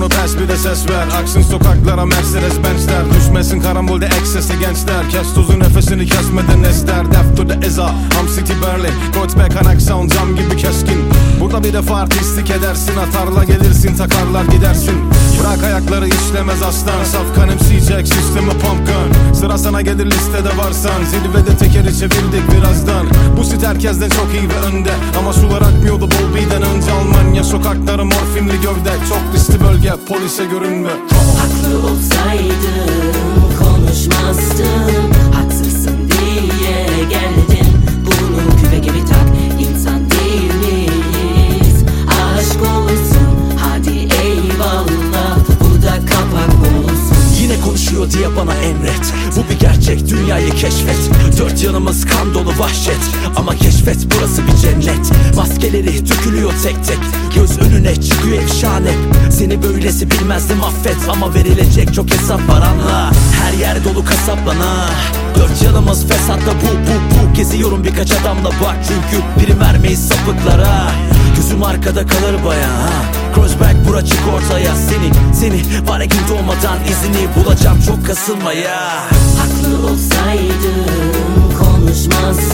bir de ses ver. Aksın sokaklara Mercedes Benz'ler Düşmesin karambolde eksese gençler. Kes tuzu nefesini kesmeden ester. To the Eza Ham City Berlin. Got back anak sound cam gibi keskin. Burada bir defa artistlik edersin. Atarla gelirsin takarlar gidersin. Bırak ayakları işlemez aslan. Saf kanımsayacak sistemi pump gun Sıra sana gelir listede varsan. Zirvede tekeri çevirdik birazdan. Bu sit herkesten çok iyi ve önde. Ama sular akmıyordu Bolby'den önce Almanya sokakları morfinli gövde. Çok riskli bölge polise görünme. Haklı olsaydım konuşmazdım Haksızsın diye geldim Bunu küpe gibi tak. İnsan değil miyiz? Aşk olsun hadi eyvallah. Bu da kapak olsun. Yine konuşuyor diye bana emret. Bu bir gerçek. Dünyayı keşfet. Dört yanımız kan dolu vahşet. Ama keşfet burası bir cennet. Maskeleri dökülüyor tek tek. Göz önüne çıkıyor efşane Seni böylesi bilmezdim affet. Ama verilecek çok hesap var anla. Her yer dolu kasaplana. Dört yanımız fesatta. Bu bu bu. Geziyorum birkaç adamla. Bak Çünkü biri vermeyiz sapıklara. Gözüm arkada kalır baya Crossback bura çık ortaya Seni seni. Var gün doğmadan izini bulacağım. Çok kasılmaya Haklı olsaydım konuşmazdım